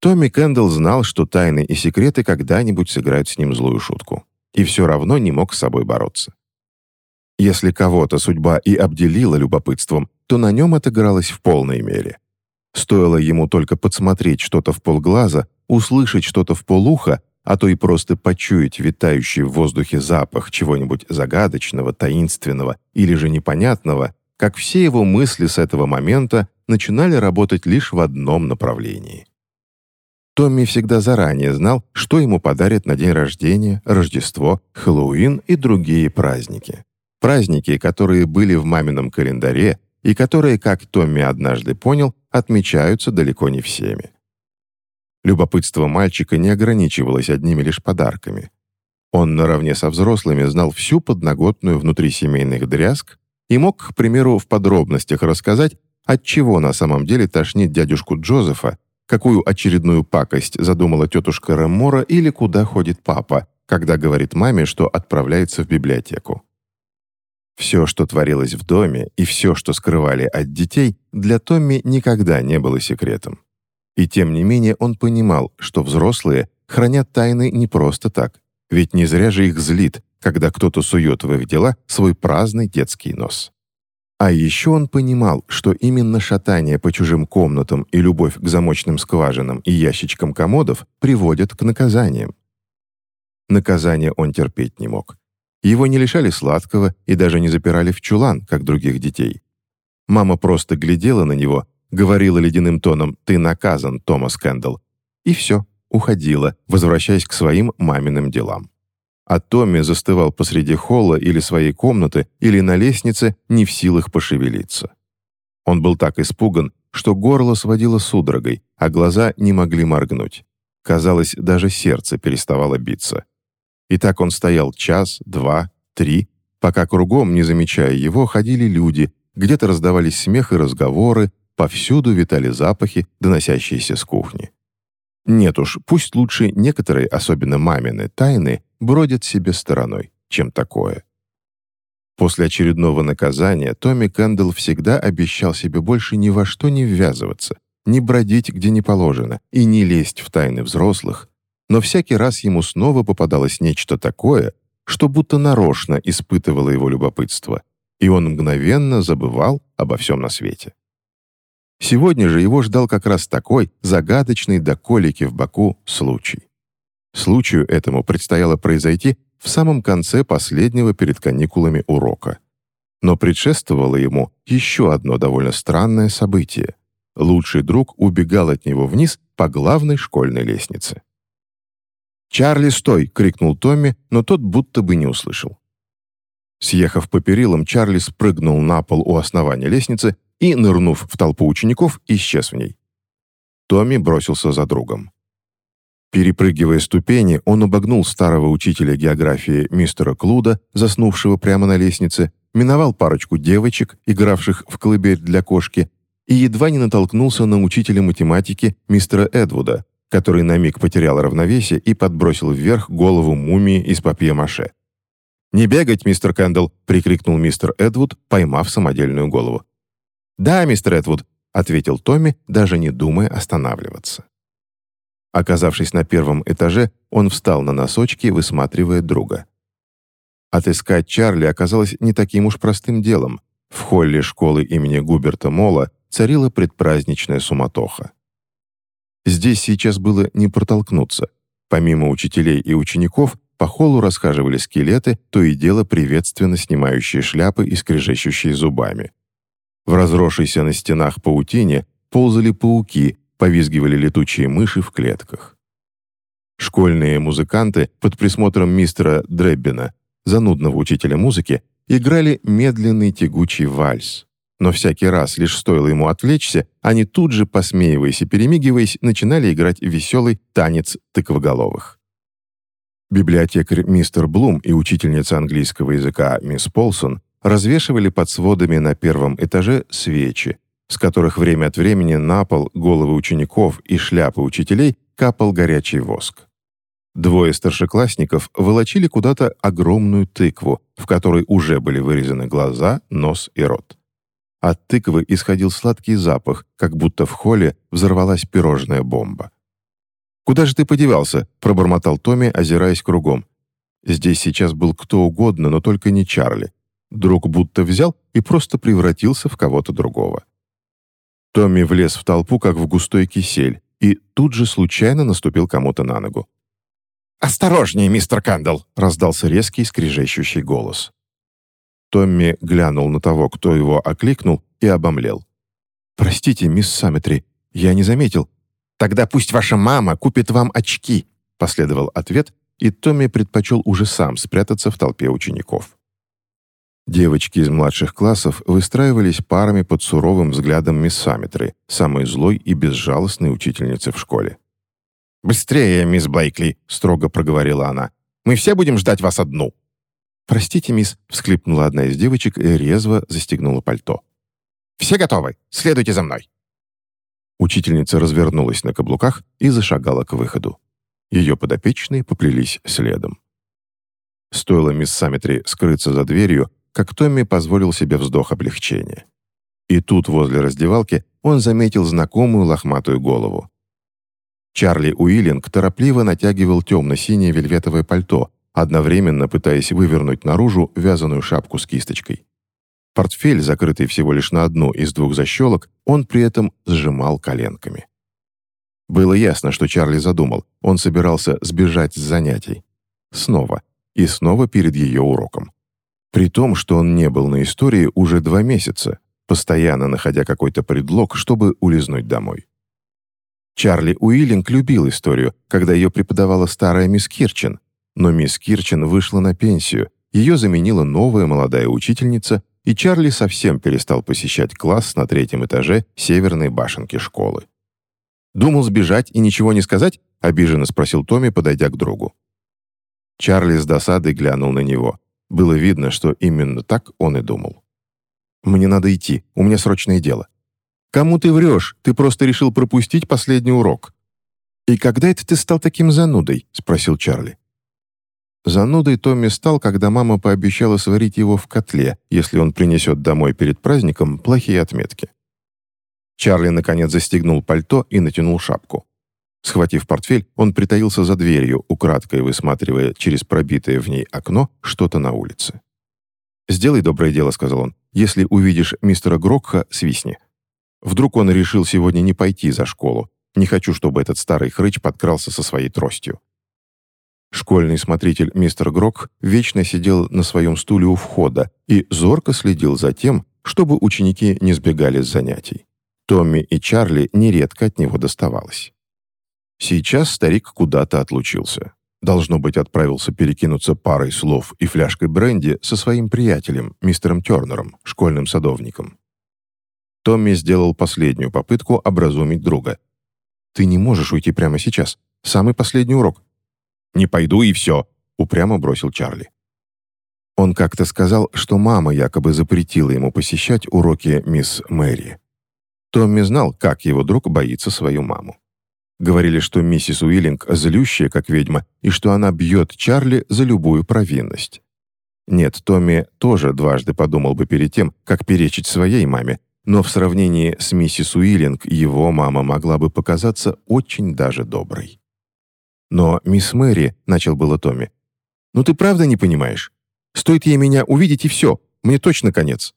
Томми Кэндалл знал, что тайны и секреты когда-нибудь сыграют с ним злую шутку, и все равно не мог с собой бороться. Если кого-то судьба и обделила любопытством, то на нем отыгралось в полной мере. Стоило ему только подсмотреть что-то в полглаза, услышать что-то в полуха, а то и просто почуять витающий в воздухе запах чего-нибудь загадочного, таинственного или же непонятного, как все его мысли с этого момента начинали работать лишь в одном направлении. Томми всегда заранее знал, что ему подарят на день рождения, Рождество, Хэллоуин и другие праздники. Праздники, которые были в мамином календаре и которые, как Томми однажды понял, отмечаются далеко не всеми. Любопытство мальчика не ограничивалось одними лишь подарками. Он наравне со взрослыми знал всю подноготную внутрисемейных дрязг и мог, к примеру, в подробностях рассказать, от чего на самом деле тошнит дядюшку Джозефа, какую очередную пакость задумала тетушка Ремора или куда ходит папа, когда говорит маме, что отправляется в библиотеку. Все, что творилось в доме, и все, что скрывали от детей, для Томми никогда не было секретом. И тем не менее он понимал, что взрослые хранят тайны не просто так, ведь не зря же их злит, когда кто-то сует в их дела свой праздный детский нос. А еще он понимал, что именно шатание по чужим комнатам и любовь к замочным скважинам и ящичкам комодов приводят к наказаниям. Наказания он терпеть не мог. Его не лишали сладкого и даже не запирали в чулан, как других детей. Мама просто глядела на него говорила ледяным тоном «Ты наказан, Томас Кэндалл», и все, уходила, возвращаясь к своим маминым делам. А Томми застывал посреди холла или своей комнаты, или на лестнице, не в силах пошевелиться. Он был так испуган, что горло сводило судорогой, а глаза не могли моргнуть. Казалось, даже сердце переставало биться. И так он стоял час, два, три, пока кругом, не замечая его, ходили люди, где-то раздавались смех и разговоры, Повсюду витали запахи, доносящиеся с кухни. Нет уж, пусть лучше некоторые, особенно мамины, тайны бродят себе стороной, чем такое. После очередного наказания Томми Кэндалл всегда обещал себе больше ни во что не ввязываться, не бродить где не положено и не лезть в тайны взрослых, но всякий раз ему снова попадалось нечто такое, что будто нарочно испытывало его любопытство, и он мгновенно забывал обо всем на свете. Сегодня же его ждал как раз такой загадочный до колики в боку случай. Случаю этому предстояло произойти в самом конце последнего перед каникулами урока. Но предшествовало ему еще одно довольно странное событие. Лучший друг убегал от него вниз по главной школьной лестнице. «Чарли, стой!» — крикнул Томми, но тот будто бы не услышал. Съехав по перилам, Чарли спрыгнул на пол у основания лестницы и, нырнув в толпу учеников, исчез в ней. Томми бросился за другом. Перепрыгивая ступени, он обогнул старого учителя географии мистера Клуда, заснувшего прямо на лестнице, миновал парочку девочек, игравших в колыбель для кошки, и едва не натолкнулся на учителя математики мистера Эдвуда, который на миг потерял равновесие и подбросил вверх голову мумии из папье-маше. «Не бегать, мистер Кэндалл!» — прикрикнул мистер Эдвуд, поймав самодельную голову. «Да, мистер Эдвуд», — ответил Томми, даже не думая останавливаться. Оказавшись на первом этаже, он встал на носочки, высматривая друга. Отыскать Чарли оказалось не таким уж простым делом. В холле школы имени Губерта Мола царила предпраздничная суматоха. Здесь сейчас было не протолкнуться. Помимо учителей и учеников, по холлу расхаживали скелеты, то и дело приветственно снимающие шляпы и скрежещущие зубами. В разросшейся на стенах паутине ползали пауки, повизгивали летучие мыши в клетках. Школьные музыканты под присмотром мистера Дреббина, занудного учителя музыки, играли медленный тягучий вальс. Но всякий раз, лишь стоило ему отвлечься, они тут же, посмеиваясь и перемигиваясь, начинали играть веселый танец тыквоголовых. Библиотекарь мистер Блум и учительница английского языка мисс Полсон развешивали под сводами на первом этаже свечи, с которых время от времени на пол головы учеников и шляпы учителей капал горячий воск. Двое старшеклассников волочили куда-то огромную тыкву, в которой уже были вырезаны глаза, нос и рот. От тыквы исходил сладкий запах, как будто в холле взорвалась пирожная бомба. «Куда же ты подевался?» — пробормотал Томми, озираясь кругом. Здесь сейчас был кто угодно, но только не Чарли. Друг будто взял и просто превратился в кого-то другого. Томми влез в толпу, как в густой кисель, и тут же случайно наступил кому-то на ногу. «Осторожнее, мистер Кандл!» — раздался резкий скрежещущий голос. Томми глянул на того, кто его окликнул, и обомлел. «Простите, мисс Самметри, я не заметил. Тогда пусть ваша мама купит вам очки», — последовал ответ, и Томми предпочел уже сам спрятаться в толпе учеников. Девочки из младших классов выстраивались парами под суровым взглядом мисс Самметры, самой злой и безжалостной учительницы в школе. «Быстрее, мисс Блейкли!» — строго проговорила она. «Мы все будем ждать вас одну!» «Простите, мисс», — всхлипнула одна из девочек и резво застегнула пальто. «Все готовы? Следуйте за мной!» Учительница развернулась на каблуках и зашагала к выходу. Ее подопечные поплелись следом. Стоило мисс Самметри скрыться за дверью, как Томми позволил себе вздох облегчения. И тут, возле раздевалки, он заметил знакомую лохматую голову. Чарли Уиллинг торопливо натягивал темно-синее вельветовое пальто, одновременно пытаясь вывернуть наружу вязаную шапку с кисточкой. Портфель, закрытый всего лишь на одну из двух защелок, он при этом сжимал коленками. Было ясно, что Чарли задумал. Он собирался сбежать с занятий. Снова. И снова перед ее уроком. При том, что он не был на истории уже два месяца, постоянно находя какой-то предлог, чтобы улизнуть домой. Чарли Уиллинг любил историю, когда ее преподавала старая мисс Кирчин, но мисс Кирчин вышла на пенсию, ее заменила новая молодая учительница, и Чарли совсем перестал посещать класс на третьем этаже северной башенки школы. «Думал сбежать и ничего не сказать?» — обиженно спросил Томми, подойдя к другу. Чарли с досадой глянул на него. Было видно, что именно так он и думал. «Мне надо идти, у меня срочное дело». «Кому ты врешь? Ты просто решил пропустить последний урок». «И когда это ты стал таким занудой?» — спросил Чарли. Занудой Томми стал, когда мама пообещала сварить его в котле, если он принесет домой перед праздником плохие отметки. Чарли, наконец, застегнул пальто и натянул шапку. Схватив портфель, он притаился за дверью, украдкой высматривая через пробитое в ней окно что-то на улице. «Сделай доброе дело», — сказал он. «Если увидишь мистера Грокха, свистни. Вдруг он решил сегодня не пойти за школу. Не хочу, чтобы этот старый хрыч подкрался со своей тростью». Школьный смотритель мистер Грок вечно сидел на своем стуле у входа и зорко следил за тем, чтобы ученики не сбегали с занятий. Томми и Чарли нередко от него доставалось. Сейчас старик куда-то отлучился. Должно быть, отправился перекинуться парой слов и фляжкой бренди со своим приятелем, мистером Тернером, школьным садовником. Томми сделал последнюю попытку образумить друга. «Ты не можешь уйти прямо сейчас. Самый последний урок». «Не пойду и все», — упрямо бросил Чарли. Он как-то сказал, что мама якобы запретила ему посещать уроки мисс Мэри. Томми знал, как его друг боится свою маму. Говорили, что миссис Уиллинг злющая, как ведьма, и что она бьет Чарли за любую провинность. Нет, Томми тоже дважды подумал бы перед тем, как перечить своей маме, но в сравнении с миссис Уиллинг его мама могла бы показаться очень даже доброй. «Но, мисс Мэри», — начал было Томми, — «ну ты правда не понимаешь? Стоит ей меня увидеть, и все, мне точно конец».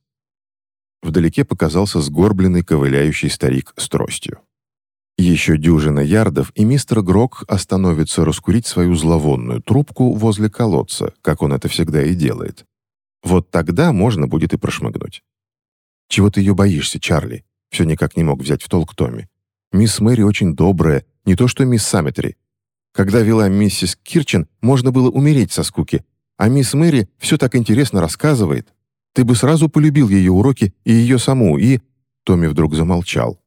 Вдалеке показался сгорбленный ковыляющий старик с тростью. Еще дюжина ярдов, и мистер Грок остановится раскурить свою зловонную трубку возле колодца, как он это всегда и делает. Вот тогда можно будет и прошмыгнуть. «Чего ты ее боишься, Чарли?» Все никак не мог взять в толк Томми. «Мисс Мэри очень добрая, не то что мисс Самметри. Когда вела миссис Кирчин, можно было умереть со скуки, а мисс Мэри все так интересно рассказывает. Ты бы сразу полюбил ее уроки и ее саму, и...» Томми вдруг замолчал.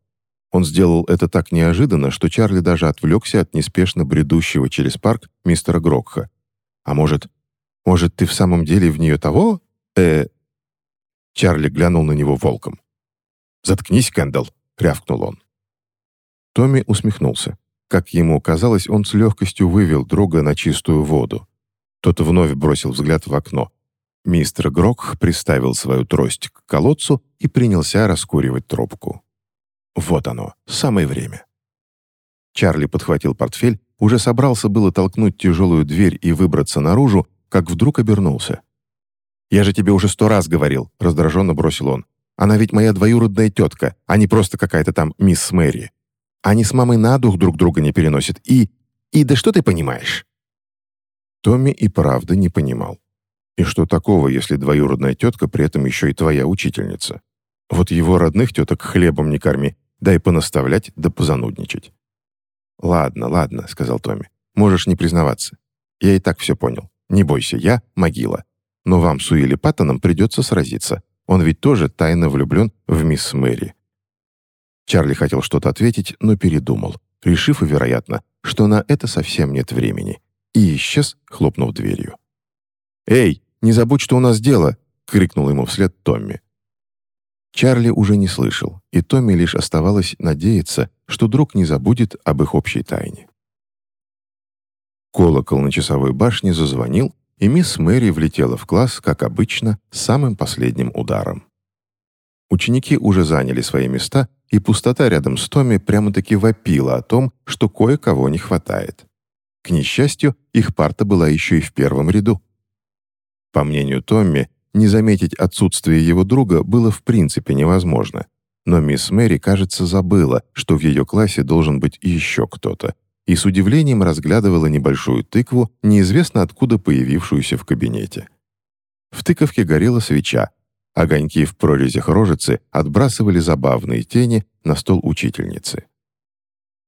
Он сделал это так неожиданно, что Чарли даже отвлекся от неспешно бредущего через парк мистера Грокха. «А может, может, ты в самом деле в нее того? э Чарли глянул на него волком. «Заткнись, Кэндалл!» — рявкнул он. Томми усмехнулся. Как ему казалось, он с легкостью вывел друга на чистую воду. Тот вновь бросил взгляд в окно. Мистер Грок приставил свою трость к колодцу и принялся раскуривать трубку. Вот оно, самое время. Чарли подхватил портфель уже собрался было толкнуть тяжелую дверь и выбраться наружу, как вдруг обернулся. «Я же тебе уже сто раз говорил», — раздраженно бросил он. «Она ведь моя двоюродная тетка, а не просто какая-то там мисс Мэри. Они с мамой на дух друг друга не переносят. И... и да что ты понимаешь?» Томми и правда не понимал. И что такого, если двоюродная тетка при этом еще и твоя учительница? Вот его родных теток хлебом не корми, дай понаставлять да позанудничать. «Ладно, ладно», — сказал Томми. «Можешь не признаваться. Я и так все понял. Не бойся, я — могила. Но вам с Уилли Паттоном придется сразиться. Он ведь тоже тайно влюблен в мисс Мэри». Чарли хотел что-то ответить, но передумал, решив, вероятно, что на это совсем нет времени, и исчез, хлопнув дверью. «Эй, не забудь, что у нас дело!» — крикнул ему вслед Томми. Чарли уже не слышал, и Томми лишь оставалось надеяться, что друг не забудет об их общей тайне. Колокол на часовой башне зазвонил, и мисс Мэри влетела в класс, как обычно, самым последним ударом. Ученики уже заняли свои места, и пустота рядом с Томми прямо-таки вопила о том, что кое-кого не хватает. К несчастью, их парта была еще и в первом ряду. По мнению Томми, не заметить отсутствие его друга было в принципе невозможно. Но мисс Мэри, кажется, забыла, что в ее классе должен быть еще кто-то, и с удивлением разглядывала небольшую тыкву, неизвестно откуда появившуюся в кабинете. В тыковке горела свеча. Огоньки в прорезях рожицы отбрасывали забавные тени на стол учительницы.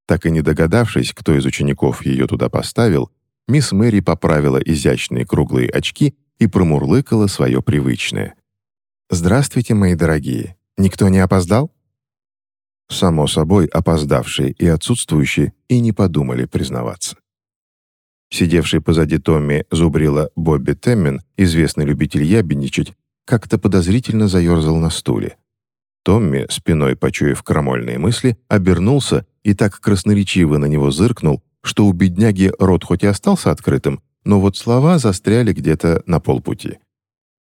Так и не догадавшись, кто из учеников ее туда поставил, мисс Мэри поправила изящные круглые очки и промурлыкала свое привычное. «Здравствуйте, мои дорогие. Никто не опоздал?» Само собой, опоздавшие и отсутствующие и не подумали признаваться. Сидевший позади Томми зубрила Бобби Теммен, известный любитель ябедничать, как-то подозрительно заерзал на стуле. Томми, спиной почуяв крамольные мысли, обернулся и так красноречиво на него зыркнул, что у бедняги рот хоть и остался открытым, но вот слова застряли где-то на полпути.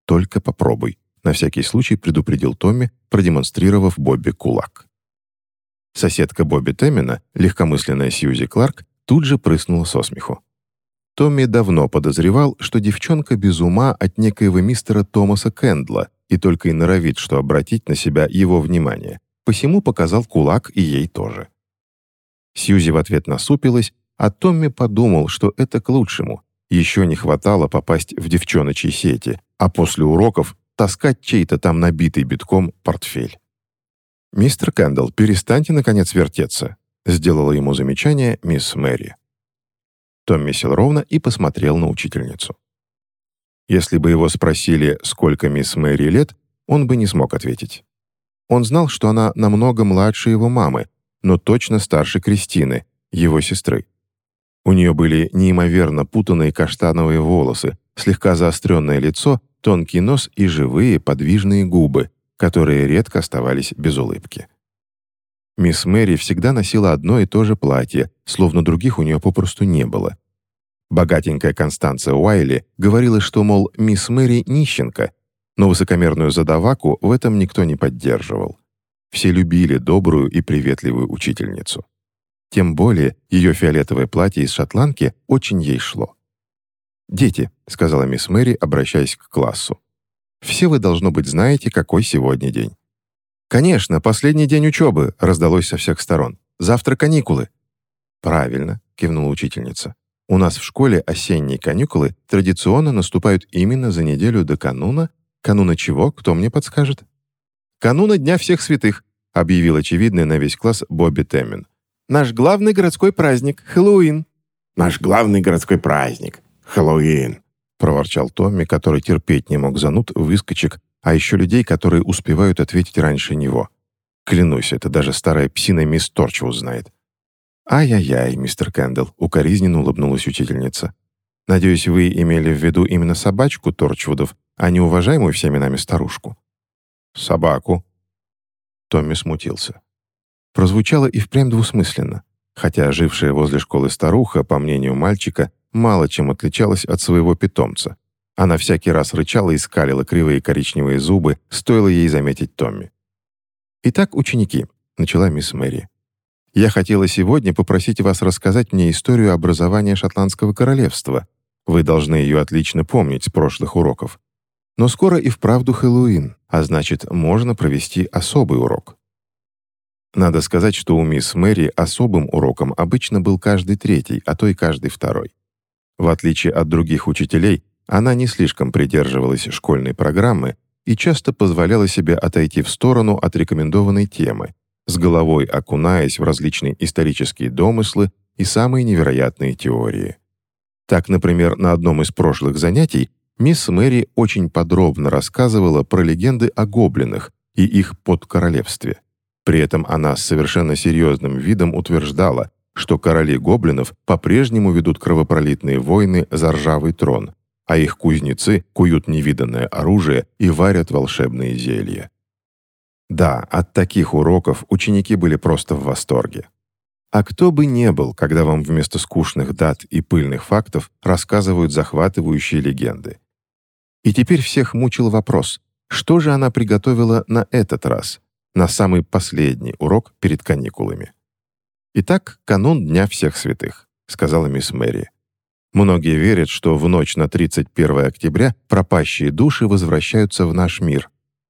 «Только попробуй», — на всякий случай предупредил Томми, продемонстрировав Бобби кулак. Соседка Бобби Теммина, легкомысленная Сьюзи Кларк, тут же прыснула со смеху. Томми давно подозревал, что девчонка без ума от некоего мистера Томаса Кэндла и только и норовит, что обратить на себя его внимание. Посему показал кулак и ей тоже. Сьюзи в ответ насупилась, а Томми подумал, что это к лучшему. Еще не хватало попасть в девчоночьи сети, а после уроков таскать чей-то там набитый битком портфель. «Мистер Кэндалл, перестаньте, наконец, вертеться», сделала ему замечание мисс Мэри. Томми сел ровно и посмотрел на учительницу. Если бы его спросили, сколько мисс Мэри лет, он бы не смог ответить. Он знал, что она намного младше его мамы, но точно старше Кристины, его сестры. У нее были неимоверно путанные каштановые волосы, слегка заостренное лицо, тонкий нос и живые подвижные губы, которые редко оставались без улыбки. Мисс Мэри всегда носила одно и то же платье, словно других у нее попросту не было. Богатенькая Констанция Уайли говорила, что, мол, мисс Мэри нищенка, но высокомерную задаваку в этом никто не поддерживал. Все любили добрую и приветливую учительницу. Тем более ее фиолетовое платье из шотландки очень ей шло. «Дети», — сказала мисс Мэри, обращаясь к классу, «все вы, должно быть, знаете, какой сегодня день». «Конечно, последний день учебы», — раздалось со всех сторон. «Завтра каникулы». «Правильно», — кивнула учительница. «У нас в школе осенние каникулы традиционно наступают именно за неделю до кануна. Кануна чего, кто мне подскажет?» «Кануна Дня всех святых», — объявил очевидный на весь класс Бобби Теммин. Наш главный городской праздник — Хэллоуин». «Наш главный городской праздник — Хэллоуин», — проворчал Томми, который терпеть не мог зануд, выскочек, а еще людей, которые успевают ответить раньше него. Клянусь, это даже старая псина мисс Торчвуд знает. «Ай-яй-яй, мистер Кэндалл», — укоризненно улыбнулась учительница. «Надеюсь, вы имели в виду именно собачку Торчвудов, а не уважаемую всеми нами старушку?» «Собаку». Томми смутился прозвучало и впрямь двусмысленно, хотя жившая возле школы старуха, по мнению мальчика, мало чем отличалась от своего питомца. Она всякий раз рычала и скалила кривые коричневые зубы, стоило ей заметить Томми. «Итак, ученики», — начала мисс Мэри. Я хотела сегодня попросить вас рассказать мне историю образования Шотландского королевства. Вы должны ее отлично помнить с прошлых уроков. Но скоро и вправду Хэллоуин, а значит, можно провести особый урок. Надо сказать, что у мисс Мэри особым уроком обычно был каждый третий, а то и каждый второй. В отличие от других учителей, она не слишком придерживалась школьной программы и часто позволяла себе отойти в сторону от рекомендованной темы, с головой окунаясь в различные исторические домыслы и самые невероятные теории. Так, например, на одном из прошлых занятий мисс Мэри очень подробно рассказывала про легенды о гоблинах и их подкоролевстве. При этом она с совершенно серьезным видом утверждала, что короли гоблинов по-прежнему ведут кровопролитные войны за ржавый трон, а их кузнецы куют невиданное оружие и варят волшебные зелья. Да, от таких уроков ученики были просто в восторге. А кто бы не был, когда вам вместо скучных дат и пыльных фактов рассказывают захватывающие легенды. И теперь всех мучил вопрос, что же она приготовила на этот раз, на самый последний урок перед каникулами. «Итак, канун Дня всех святых», — сказала мисс Мэри. Многие верят, что в ночь на 31 октября пропащие души возвращаются в наш мир,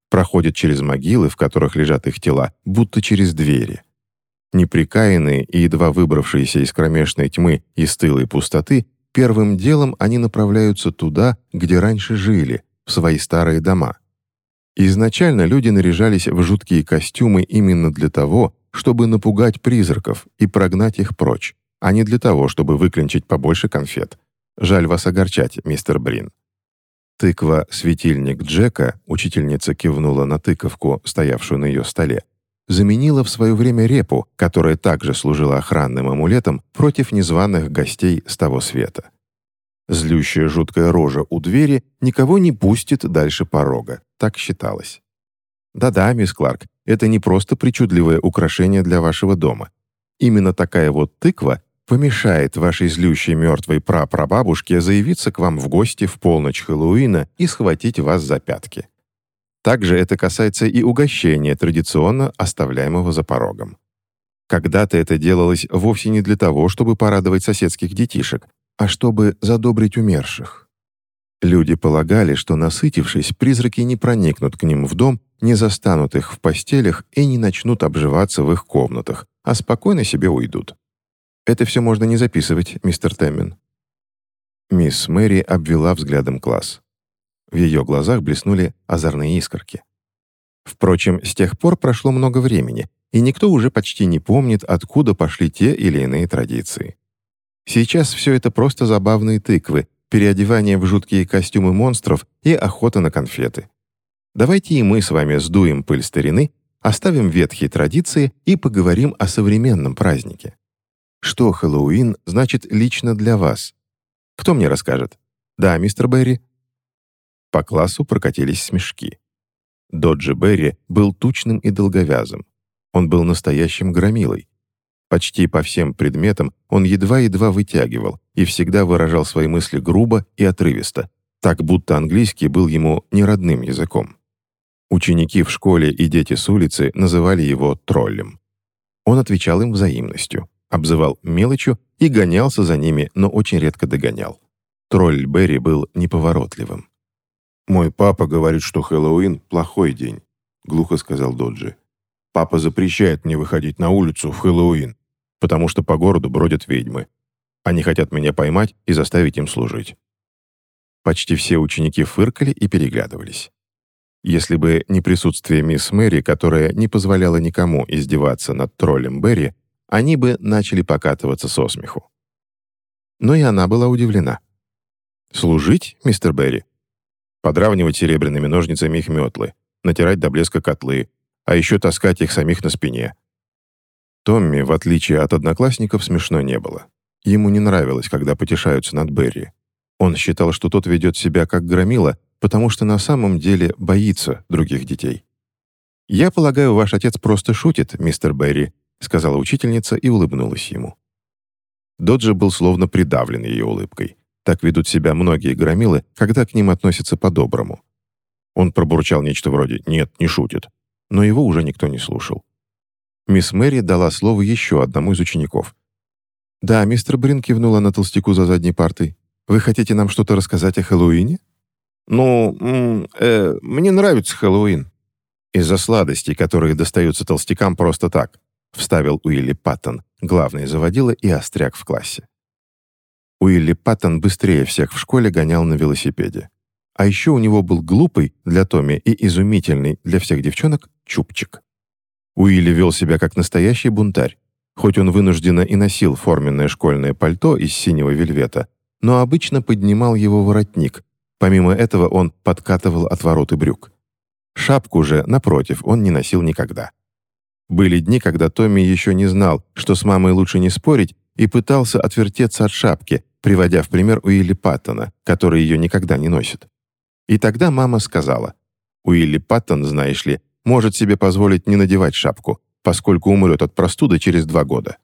проходят через могилы, в которых лежат их тела, будто через двери. Неприкаянные и едва выбравшиеся из кромешной тьмы и стылой пустоты, первым делом они направляются туда, где раньше жили, в свои старые дома. Изначально люди наряжались в жуткие костюмы именно для того, чтобы напугать призраков и прогнать их прочь, а не для того, чтобы выклинчить побольше конфет. Жаль вас огорчать, мистер Брин. Тыква-светильник Джека, учительница кивнула на тыковку, стоявшую на ее столе, заменила в свое время репу, которая также служила охранным амулетом против незваных гостей с того света. Злющая жуткая рожа у двери никого не пустит дальше порога, так считалось. Да-да, мисс Кларк, это не просто причудливое украшение для вашего дома. Именно такая вот тыква помешает вашей злющей мертвой прапрабабушке заявиться к вам в гости в полночь Хэллоуина и схватить вас за пятки. Также это касается и угощения, традиционно оставляемого за порогом. Когда-то это делалось вовсе не для того, чтобы порадовать соседских детишек, а чтобы задобрить умерших. Люди полагали, что, насытившись, призраки не проникнут к ним в дом, не застанут их в постелях и не начнут обживаться в их комнатах, а спокойно себе уйдут. Это все можно не записывать, мистер Теммин». Мисс Мэри обвела взглядом класс. В ее глазах блеснули озорные искорки. Впрочем, с тех пор прошло много времени, и никто уже почти не помнит, откуда пошли те или иные традиции. Сейчас все это просто забавные тыквы, переодевание в жуткие костюмы монстров и охота на конфеты. Давайте и мы с вами сдуем пыль старины, оставим ветхие традиции и поговорим о современном празднике. Что Хэллоуин значит лично для вас? Кто мне расскажет? Да, мистер Берри. По классу прокатились смешки. Доджи Берри был тучным и долговязым. Он был настоящим громилой. Почти по всем предметам он едва-едва вытягивал и всегда выражал свои мысли грубо и отрывисто, так будто английский был ему неродным языком. Ученики в школе и дети с улицы называли его троллем. Он отвечал им взаимностью обзывал мелочью и гонялся за ними, но очень редко догонял. Тролль Берри был неповоротливым. «Мой папа говорит, что Хэллоуин — плохой день», — глухо сказал Доджи. «Папа запрещает мне выходить на улицу в Хэллоуин, потому что по городу бродят ведьмы. Они хотят меня поймать и заставить им служить». Почти все ученики фыркали и переглядывались. Если бы не присутствие мисс Мэри, которая не позволяла никому издеваться над троллем Берри, они бы начали покатываться со смеху. Но и она была удивлена. «Служить, мистер Берри?» Подравнивать серебряными ножницами их метлы, натирать до блеска котлы, а еще таскать их самих на спине. Томми, в отличие от одноклассников, смешно не было. Ему не нравилось, когда потешаются над Берри. Он считал, что тот ведет себя как громила, потому что на самом деле боится других детей. «Я полагаю, ваш отец просто шутит, мистер Берри», сказала учительница и улыбнулась ему. Доджи был словно придавлен ее улыбкой. Так ведут себя многие громилы, когда к ним относятся по-доброму. Он пробурчал нечто вроде «нет, не шутит», но его уже никто не слушал. Мисс Мэри дала слово еще одному из учеников. «Да, мистер Брин кивнула на толстяку за задней партой. Вы хотите нам что-то рассказать о Хэллоуине?» «Ну, э, мне нравится Хэллоуин». «Из-за сладостей, которые достаются толстякам просто так», вставил Уилли Паттон, главный заводила и остряк в классе. Уилли Паттон быстрее всех в школе гонял на велосипеде. А еще у него был глупый для Томми и изумительный для всех девчонок чубчик. Уилли вел себя как настоящий бунтарь. Хоть он вынужденно и носил форменное школьное пальто из синего вельвета, но обычно поднимал его воротник. Помимо этого он подкатывал отвороты брюк. Шапку же, напротив, он не носил никогда. Были дни, когда Томми еще не знал, что с мамой лучше не спорить, и пытался отвертеться от шапки, приводя в пример Уилли Паттона, который ее никогда не носит. И тогда мама сказала, «Уилли Паттон, знаешь ли, может себе позволить не надевать шапку, поскольку умрет от простуды через два года».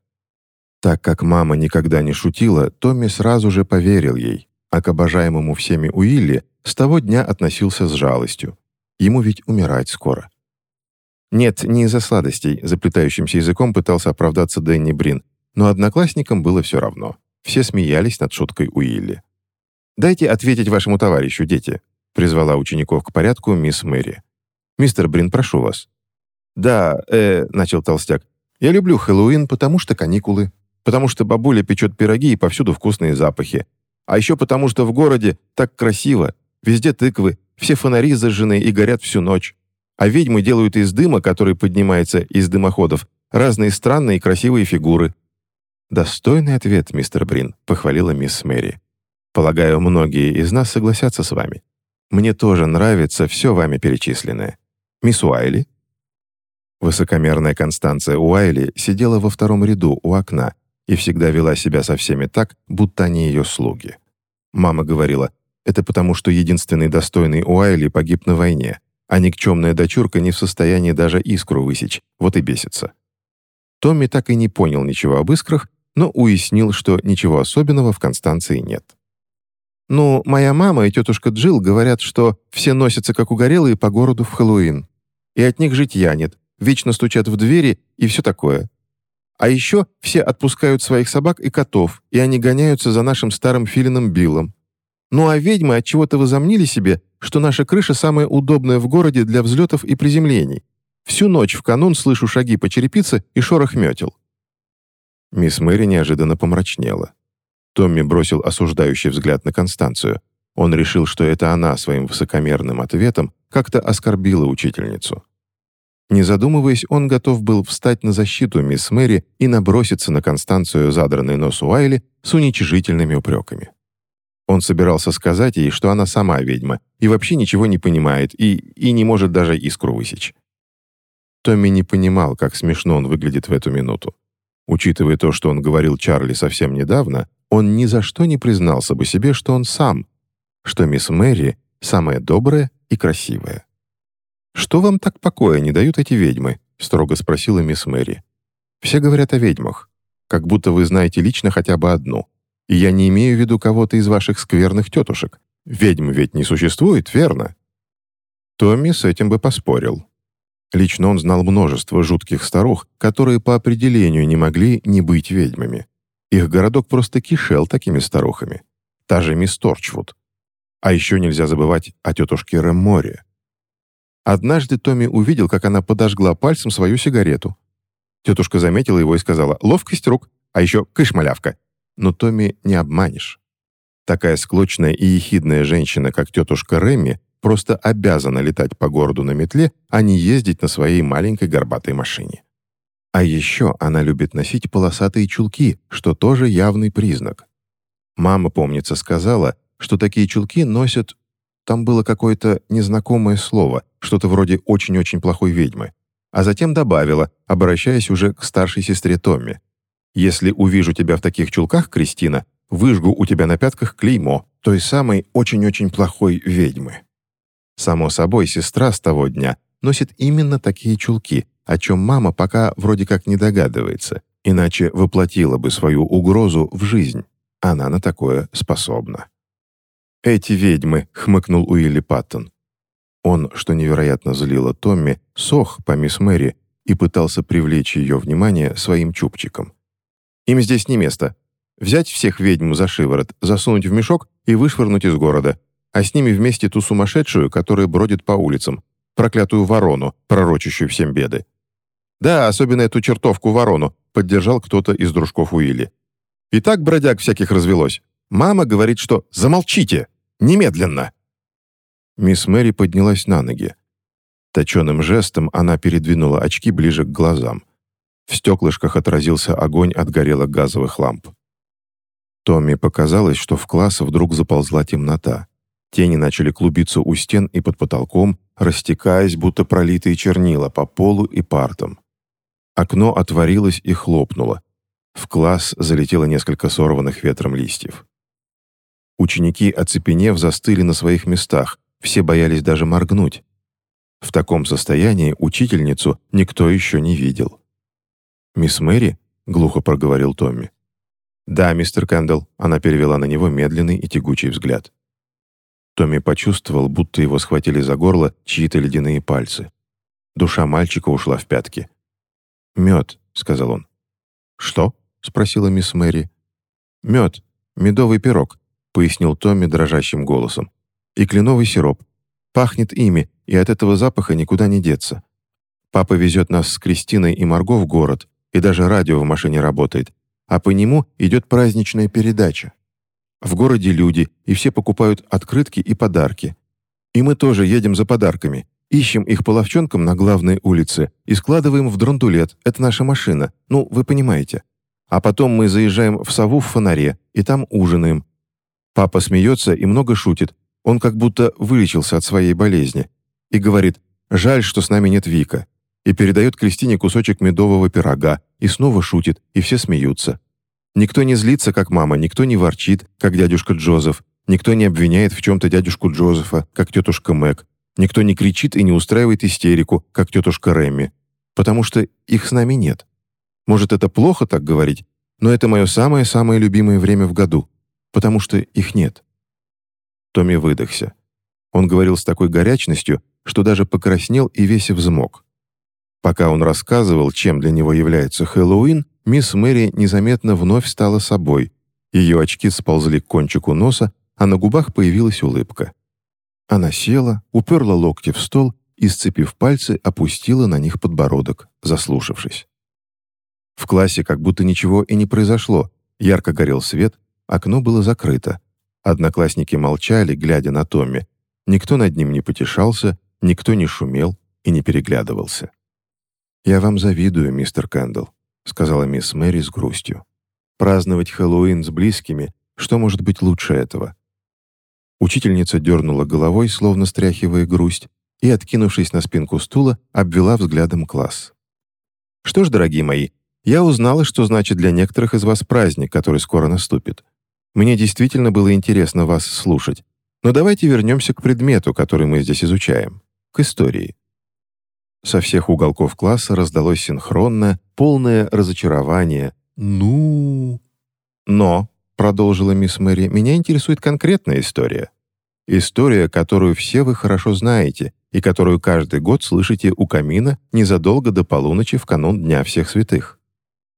Так как мама никогда не шутила, Томми сразу же поверил ей, а к обожаемому всеми Уилли с того дня относился с жалостью. Ему ведь умирать скоро. Нет, не из-за сладостей, заплетающимся языком пытался оправдаться Дэнни Брин, но одноклассникам было все равно. Все смеялись над шуткой Уилли. «Дайте ответить вашему товарищу, дети», призвала учеников к порядку мисс Мэри. «Мистер Брин, прошу вас». «Да, э, — начал толстяк, — я люблю Хэллоуин, потому что каникулы, потому что бабуля печет пироги и повсюду вкусные запахи, а еще потому что в городе так красиво, везде тыквы, все фонари зажжены и горят всю ночь а ведьмы делают из дыма, который поднимается из дымоходов, разные странные и красивые фигуры». «Достойный ответ, мистер Брин», — похвалила мисс Мэри. «Полагаю, многие из нас согласятся с вами. Мне тоже нравится все вами перечисленное. Мисс Уайли?» Высокомерная Констанция Уайли сидела во втором ряду у окна и всегда вела себя со всеми так, будто они ее слуги. Мама говорила, это потому, что единственный достойный Уайли погиб на войне, а никчемная дочурка не в состоянии даже искру высечь, вот и бесится. Томми так и не понял ничего об искрах, но уяснил, что ничего особенного в Констанции нет. «Ну, моя мама и тетушка Джилл говорят, что все носятся как угорелые по городу в Хэллоуин. И от них житья нет, вечно стучат в двери и все такое. А еще все отпускают своих собак и котов, и они гоняются за нашим старым филином Биллом. Ну а ведьмы от чего то возомнили себе, что наша крыша самая удобная в городе для взлетов и приземлений. Всю ночь в канун слышу шаги по черепице и шорох метел». Мисс Мэри неожиданно помрачнела. Томми бросил осуждающий взгляд на Констанцию. Он решил, что это она своим высокомерным ответом как-то оскорбила учительницу. Не задумываясь, он готов был встать на защиту мисс Мэри и наброситься на Констанцию задранный нос Уайли с уничижительными упреками. Он собирался сказать ей, что она сама ведьма и вообще ничего не понимает и, и не может даже искру высечь. Томми не понимал, как смешно он выглядит в эту минуту. Учитывая то, что он говорил Чарли совсем недавно, он ни за что не признался бы себе, что он сам, что мисс Мэри самая добрая и красивая. «Что вам так покоя не дают эти ведьмы?» — строго спросила мисс Мэри. «Все говорят о ведьмах, как будто вы знаете лично хотя бы одну. И я не имею в виду кого-то из ваших скверных тетушек. Ведьм ведь не существует, верно?» Томми с этим бы поспорил. Лично он знал множество жутких старух, которые по определению не могли не быть ведьмами. Их городок просто кишел такими старухами. Та же мисс Торчвуд. А еще нельзя забывать о тетушке Ремморе. Однажды Томми увидел, как она подожгла пальцем свою сигарету. Тетушка заметила его и сказала «Ловкость рук, а еще кыш, малявка, но Томми не обманешь. Такая склочная и ехидная женщина, как тетушка Рэмми, просто обязана летать по городу на метле, а не ездить на своей маленькой горбатой машине. А еще она любит носить полосатые чулки, что тоже явный признак. Мама, помнится, сказала, что такие чулки носят... Там было какое-то незнакомое слово, что-то вроде «очень-очень плохой ведьмы», а затем добавила, обращаясь уже к старшей сестре Томми. Если увижу тебя в таких чулках, Кристина, выжгу у тебя на пятках клеймо той самой очень-очень плохой ведьмы». Само собой, сестра с того дня носит именно такие чулки, о чем мама пока вроде как не догадывается, иначе воплотила бы свою угрозу в жизнь. Она на такое способна. «Эти ведьмы», — хмыкнул Уилли Паттон. Он, что невероятно злило Томми, сох по мисс Мэри и пытался привлечь ее внимание своим чубчиком. «Им здесь не место. Взять всех ведьм за шиворот, засунуть в мешок и вышвырнуть из города, а с ними вместе ту сумасшедшую, которая бродит по улицам, проклятую ворону, пророчащую всем беды. Да, особенно эту чертовку ворону, поддержал кто-то из дружков Уилли. И так бродяг всяких развелось. Мама говорит, что «замолчите! Немедленно!» Мисс Мэри поднялась на ноги. Точеным жестом она передвинула очки ближе к глазам. В стеклышках отразился огонь от горелых газовых ламп. Томми показалось, что в класс вдруг заползла темнота. Тени начали клубиться у стен и под потолком, растекаясь, будто пролитые чернила по полу и партам. Окно отворилось и хлопнуло. В класс залетело несколько сорванных ветром листьев. Ученики, оцепенев, застыли на своих местах, все боялись даже моргнуть. В таком состоянии учительницу никто еще не видел. «Мисс Мэри?» — глухо проговорил Томми. «Да, мистер Кэндалл», — она перевела на него медленный и тягучий взгляд. Томми почувствовал, будто его схватили за горло чьи-то ледяные пальцы. Душа мальчика ушла в пятки. «Мед», — сказал он. «Что?» — спросила мисс Мэри. «Мед, медовый пирог», — пояснил Томми дрожащим голосом. «И кленовый сироп. Пахнет ими, и от этого запаха никуда не деться. Папа везет нас с Кристиной и Марго в город, и даже радио в машине работает, а по нему идет праздничная передача. В городе люди, и все покупают открытки и подарки. И мы тоже едем за подарками. Ищем их по ловчонкам на главной улице и складываем в драндулет. Это наша машина. Ну, вы понимаете. А потом мы заезжаем в сову в фонаре, и там ужинаем. Папа смеется и много шутит. Он как будто вылечился от своей болезни. И говорит, жаль, что с нами нет Вика. И передает Кристине кусочек медового пирога. И снова шутит, и все смеются. Никто не злится, как мама, никто не ворчит, как дядюшка Джозеф, никто не обвиняет в чем-то дядюшку Джозефа, как тетушка Мэг, никто не кричит и не устраивает истерику, как тетушка Рэмми, потому что их с нами нет. Может, это плохо так говорить, но это мое самое-самое любимое время в году, потому что их нет. Томми выдохся. Он говорил с такой горячностью, что даже покраснел и весь взмок. Пока он рассказывал, чем для него является Хэллоуин, мисс Мэри незаметно вновь стала собой. Ее очки сползли к кончику носа, а на губах появилась улыбка. Она села, уперла локти в стол и, сцепив пальцы, опустила на них подбородок, заслушавшись. В классе как будто ничего и не произошло. Ярко горел свет, окно было закрыто. Одноклассники молчали, глядя на Томми. Никто над ним не потешался, никто не шумел и не переглядывался. «Я вам завидую, мистер Кэндалл», — сказала мисс Мэри с грустью. «Праздновать Хэллоуин с близкими, что может быть лучше этого?» Учительница дернула головой, словно стряхивая грусть, и, откинувшись на спинку стула, обвела взглядом класс. «Что ж, дорогие мои, я узнала, что значит для некоторых из вас праздник, который скоро наступит. Мне действительно было интересно вас слушать. Но давайте вернемся к предмету, который мы здесь изучаем, к истории. Со всех уголков класса раздалось синхронное, полное разочарование «Ну...» «Но», — продолжила мисс Мэри, — «меня интересует конкретная история. История, которую все вы хорошо знаете и которую каждый год слышите у камина незадолго до полуночи в канун Дня Всех Святых.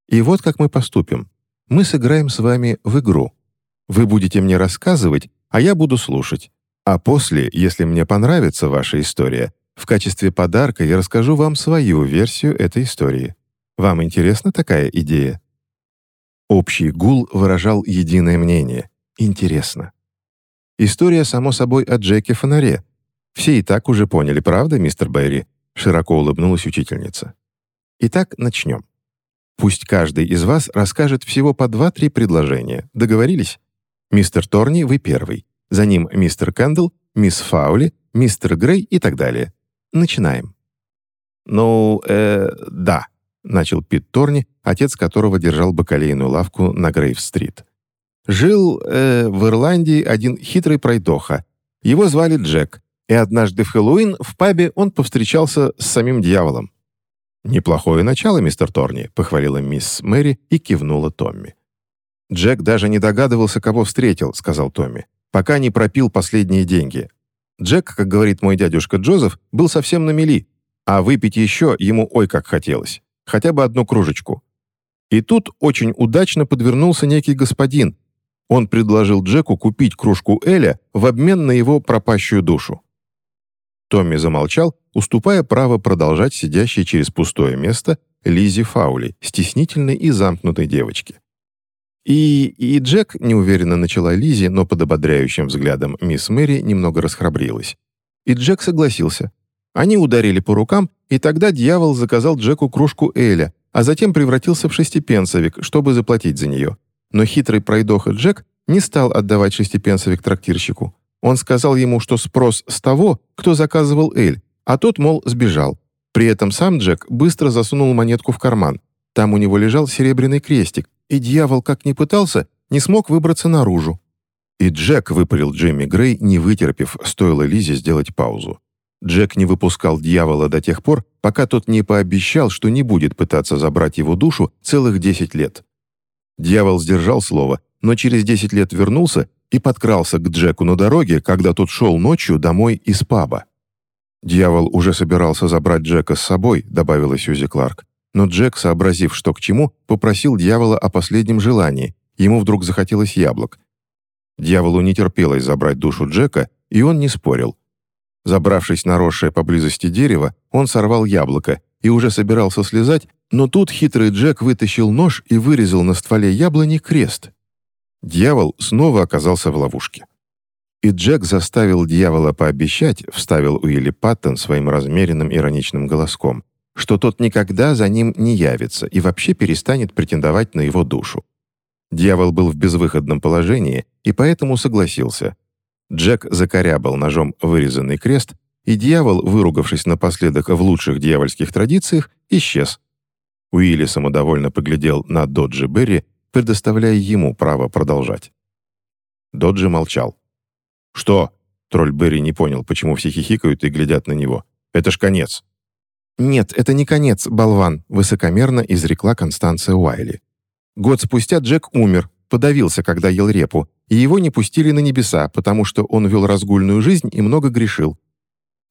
И вот как мы поступим. Мы сыграем с вами в игру. Вы будете мне рассказывать, а я буду слушать. А после, если мне понравится ваша история, в качестве подарка я расскажу вам свою версию этой истории. Вам интересна такая идея?» Общий гул выражал единое мнение. «Интересно». История, само собой, о Джеке Фонаре. Все и так уже поняли, правда, мистер Берри? Широко улыбнулась учительница. Итак, начнем. Пусть каждый из вас расскажет всего по два-три предложения. Договорились? Мистер Торни, вы первый. За ним мистер Кэндл, мисс Фаули, мистер Грей и так далее. Начинаем». «Ну, э, да», — начал Пит Торни, отец которого держал бакалейную лавку на Грейв-стрит. «Жил э, в Ирландии один хитрый пройдоха. Его звали Джек, и однажды в Хэллоуин в пабе он повстречался с самим дьяволом. «Неплохое начало, мистер Торни», — похвалила мисс Мэри и кивнула Томми. «Джек даже не догадывался, кого встретил», — сказал Томми, «пока не пропил последние деньги. Джек, как говорит мой дядюшка Джозеф, был совсем на мели, А выпить еще ему ой как хотелось. Хотя бы одну кружечку. И тут очень удачно подвернулся некий господин. Он предложил Джеку купить кружку Эля в обмен на его пропащую душу. Томми замолчал, уступая право продолжать сидящей через пустое место Лизи Фаули, стеснительной и замкнутой девочке. И, и Джек, неуверенно начала Лизи, но под ободряющим взглядом мисс Мэри немного расхрабрилась. И Джек согласился. Они ударили по рукам, и тогда дьявол заказал Джеку кружку Эля, а затем превратился в шестипенсовик, чтобы заплатить за нее. Но хитрый пройдоха Джек не стал отдавать шестипенсовик трактирщику. Он сказал ему, что спрос с того, кто заказывал Эль, а тот, мол, сбежал. При этом сам Джек быстро засунул монетку в карман. Там у него лежал серебряный крестик, и дьявол, как ни пытался, не смог выбраться наружу. И Джек выпалил Джимми Грей, не вытерпев, стоило Лизе сделать паузу. Джек не выпускал дьявола до тех пор, пока тот не пообещал, что не будет пытаться забрать его душу целых 10 лет. Дьявол сдержал слово, но через 10 лет вернулся и подкрался к Джеку на дороге, когда тот шел ночью домой из паба. «Дьявол уже собирался забрать Джека с собой», — добавила Сьюзи Кларк. Но Джек, сообразив, что к чему, попросил дьявола о последнем желании. Ему вдруг захотелось яблок. Дьяволу не терпелось забрать душу Джека, и он не спорил. Забравшись на росшее поблизости дерево, он сорвал яблоко и уже собирался слезать, но тут хитрый Джек вытащил нож и вырезал на стволе яблони крест. Дьявол снова оказался в ловушке. И Джек заставил дьявола пообещать, вставил Уилли Паттон своим размеренным ироничным голоском, что тот никогда за ним не явится и вообще перестанет претендовать на его душу. Дьявол был в безвыходном положении и поэтому согласился. Джек закорябал ножом вырезанный крест, и дьявол, выругавшись напоследок в лучших дьявольских традициях, исчез. Уилли самодовольно поглядел на Доджи Берри, предоставляя ему право продолжать. Доджи молчал. «Что?» Тролль Берри не понял, почему все хихикают и глядят на него. «Это ж конец». «Нет, это не конец, болван», — высокомерно изрекла Констанция Уайли. Год спустя Джек умер, подавился, когда ел репу, и его не пустили на небеса, потому что он вел разгульную жизнь и много грешил.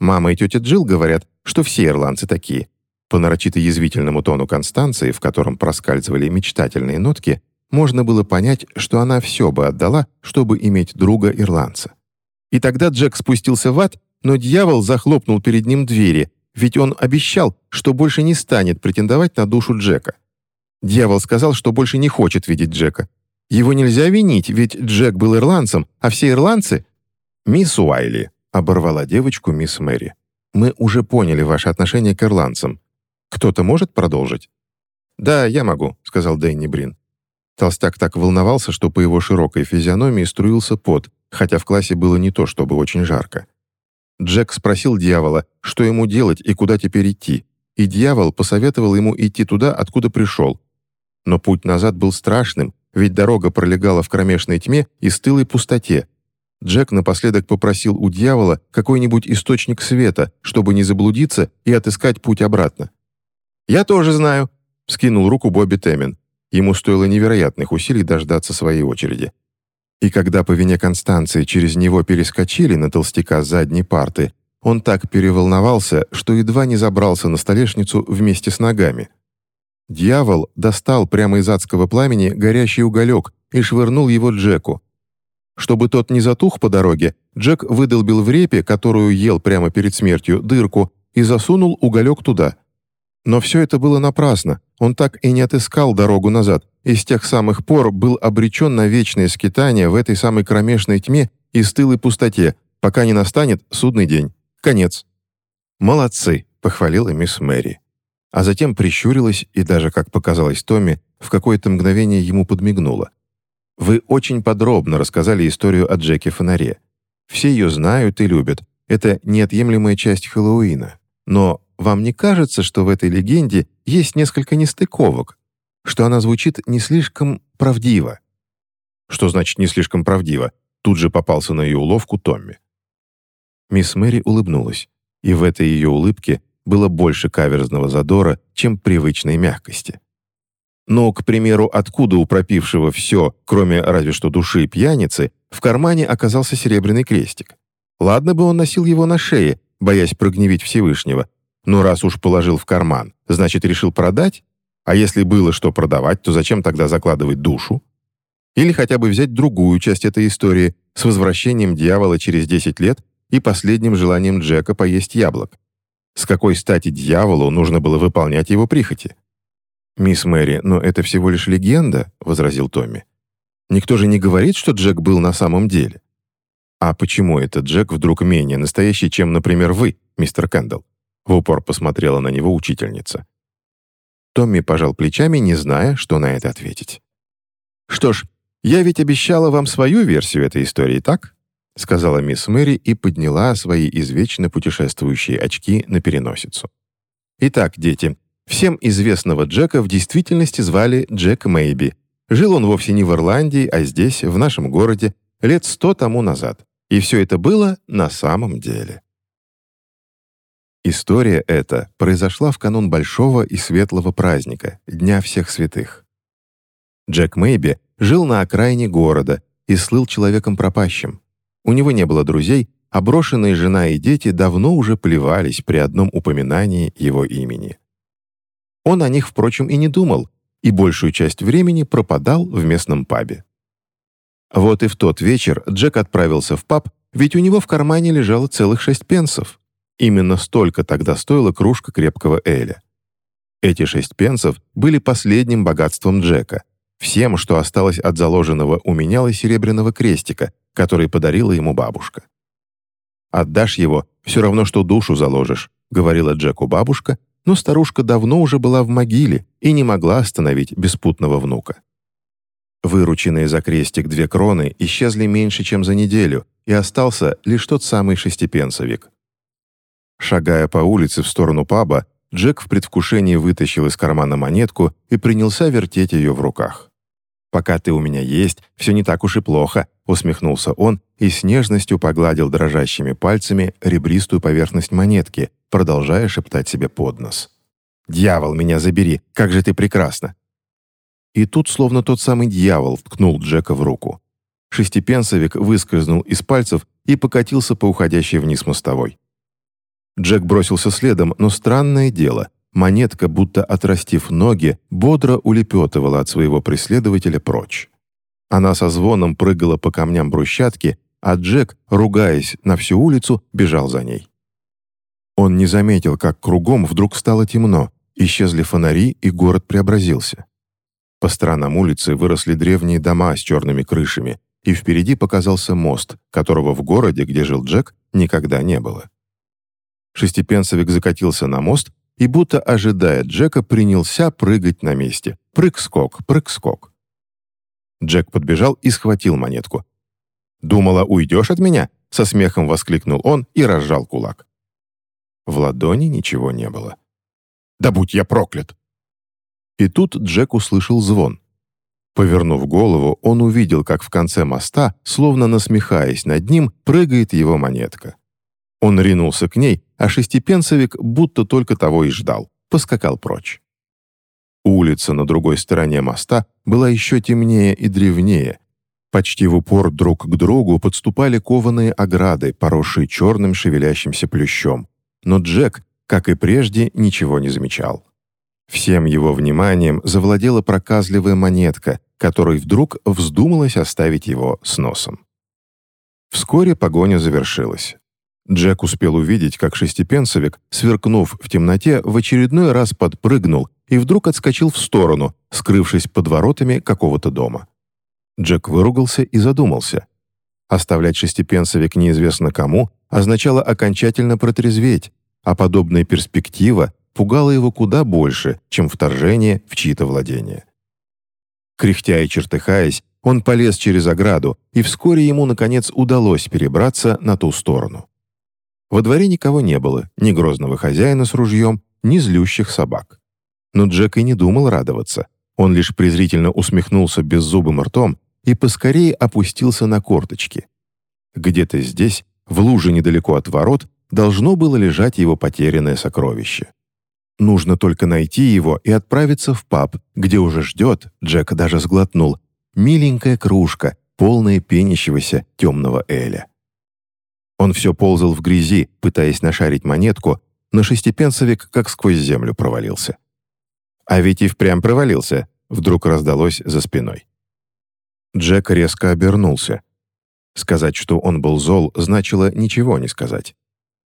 Мама и тетя Джилл говорят, что все ирландцы такие. По нарочито язвительному тону Констанции, в котором проскальзывали мечтательные нотки, можно было понять, что она все бы отдала, чтобы иметь друга-ирландца. И тогда Джек спустился в ад, но дьявол захлопнул перед ним двери, ведь он обещал, что больше не станет претендовать на душу Джека. Дьявол сказал, что больше не хочет видеть Джека. Его нельзя винить, ведь Джек был ирландцем, а все ирландцы... «Мисс Уайли», — оборвала девочку мисс Мэри. «Мы уже поняли ваше отношение к ирландцам. Кто-то может продолжить?» «Да, я могу», — сказал Дэнни Брин. Толстяк так волновался, что по его широкой физиономии струился пот, хотя в классе было не то, чтобы очень жарко. Джек спросил дьявола, что ему делать и куда теперь идти, и дьявол посоветовал ему идти туда, откуда пришел. Но путь назад был страшным, ведь дорога пролегала в кромешной тьме и стылой пустоте. Джек напоследок попросил у дьявола какой-нибудь источник света, чтобы не заблудиться и отыскать путь обратно. «Я тоже знаю», — скинул руку Бобби Темен. Ему стоило невероятных усилий дождаться своей очереди. И когда по вине Констанции через него перескочили на толстяка задней парты, он так переволновался, что едва не забрался на столешницу вместе с ногами. Дьявол достал прямо из адского пламени горящий уголек и швырнул его Джеку. Чтобы тот не затух по дороге, Джек выдолбил в репе, которую ел прямо перед смертью, дырку и засунул уголек туда. Но все это было напрасно, он так и не отыскал дорогу назад, и с тех самых пор был обречен на вечное скитание в этой самой кромешной тьме и стылой пустоте, пока не настанет судный день. Конец. «Молодцы», — похвалила мисс Мэри. А затем прищурилась и даже, как показалось Томми, в какое-то мгновение ему подмигнула. «Вы очень подробно рассказали историю о Джеке Фонаре. Все ее знают и любят. Это неотъемлемая часть Хэллоуина. Но вам не кажется, что в этой легенде есть несколько нестыковок, что она звучит не слишком правдиво?» «Что значит «не слишком правдиво»?» Тут же попался на ее уловку Томми. Мисс Мэри улыбнулась, и в этой ее улыбке было больше каверзного задора, чем привычной мягкости. Но, к примеру, откуда у пропившего все, кроме разве что души пьяницы, в кармане оказался серебряный крестик? Ладно бы он носил его на шее, боясь прогневить Всевышнего, Но раз уж положил в карман, значит, решил продать? А если было что продавать, то зачем тогда закладывать душу? Или хотя бы взять другую часть этой истории с возвращением дьявола через 10 лет и последним желанием Джека поесть яблок. С какой стати дьяволу нужно было выполнять его прихоти? «Мисс Мэри, но это всего лишь легенда», — возразил Томми. «Никто же не говорит, что Джек был на самом деле». «А почему этот Джек вдруг менее настоящий, чем, например, вы, мистер Кэндалл?» В упор посмотрела на него учительница. Томми пожал плечами, не зная, что на это ответить. «Что ж, я ведь обещала вам свою версию этой истории, так?» Сказала мисс Мэри и подняла свои извечно путешествующие очки на переносицу. «Итак, дети, всем известного Джека в действительности звали Джек Мэйби. Жил он вовсе не в Ирландии, а здесь, в нашем городе, лет сто тому назад. И все это было на самом деле». История эта произошла в канун большого и светлого праздника, Дня всех святых. Джек Мэйби жил на окраине города и слыл человеком пропащим. У него не было друзей, а брошенные жена и дети давно уже плевались при одном упоминании его имени. Он о них, впрочем, и не думал, и большую часть времени пропадал в местном пабе. Вот и в тот вечер Джек отправился в паб, ведь у него в кармане лежало целых шесть пенсов. Именно столько тогда стоила кружка крепкого Эля. Эти шесть пенсов были последним богатством Джека, всем, что осталось от заложенного у меняла серебряного крестика, который подарила ему бабушка. «Отдашь его, все равно, что душу заложишь», — говорила Джеку бабушка, но старушка давно уже была в могиле и не могла остановить беспутного внука. Вырученные за крестик две кроны исчезли меньше, чем за неделю, и остался лишь тот самый шестипенсовик. Шагая по улице в сторону паба, Джек в предвкушении вытащил из кармана монетку и принялся вертеть ее в руках. «Пока ты у меня есть, все не так уж и плохо», усмехнулся он и с нежностью погладил дрожащими пальцами ребристую поверхность монетки, продолжая шептать себе под нос. «Дьявол, меня забери! Как же ты прекрасна!» И тут словно тот самый дьявол ткнул Джека в руку. Шестипенсовик выскользнул из пальцев и покатился по уходящей вниз мостовой. Джек бросился следом, но странное дело — монетка, будто отрастив ноги, бодро улепетывала от своего преследователя прочь. Она со звоном прыгала по камням брусчатки, а Джек, ругаясь на всю улицу, бежал за ней. Он не заметил, как кругом вдруг стало темно, исчезли фонари, и город преобразился. По сторонам улицы выросли древние дома с черными крышами, и впереди показался мост, которого в городе, где жил Джек, никогда не было. Шестипенсовик закатился на мост и, будто ожидая Джека, принялся прыгать на месте. Прыг-скок, прыг-скок. Джек подбежал и схватил монетку. «Думала, уйдешь от меня?» — со смехом воскликнул он и разжал кулак. В ладони ничего не было. «Да будь я проклят!» И тут Джек услышал звон. Повернув голову, он увидел, как в конце моста, словно насмехаясь над ним, прыгает его монетка. Он ринулся к ней, а шестипенсовик будто только того и ждал, поскакал прочь. Улица на другой стороне моста была еще темнее и древнее. Почти в упор друг к другу подступали кованые ограды, поросшие черным шевелящимся плющом. Но Джек, как и прежде, ничего не замечал. Всем его вниманием завладела проказливая монетка, которой вдруг вздумалось оставить его с носом. Вскоре погоня завершилась. Джек успел увидеть, как шестипенсовик, сверкнув в темноте, в очередной раз подпрыгнул и вдруг отскочил в сторону, скрывшись под воротами какого-то дома. Джек выругался и задумался. Оставлять шестипенсовик неизвестно кому означало окончательно протрезветь, а подобная перспектива пугала его куда больше, чем вторжение в чьи-то владения. Кряхтя и чертыхаясь, он полез через ограду, и вскоре ему, наконец, удалось перебраться на ту сторону. Во дворе никого не было, ни грозного хозяина с ружьем, ни злющих собак. Но Джек и не думал радоваться. Он лишь презрительно усмехнулся беззубым ртом и поскорее опустился на корточки. Где-то здесь, в луже недалеко от ворот, должно было лежать его потерянное сокровище. Нужно только найти его и отправиться в паб, где уже ждет, Джек даже сглотнул, миленькая кружка, полная пенящегося темного Эля. Он все ползал в грязи, пытаясь нашарить монетку, но шестипенсовик как сквозь землю провалился. А ведь и впрямь провалился, вдруг раздалось за спиной. Джек резко обернулся. Сказать, что он был зол, значило ничего не сказать.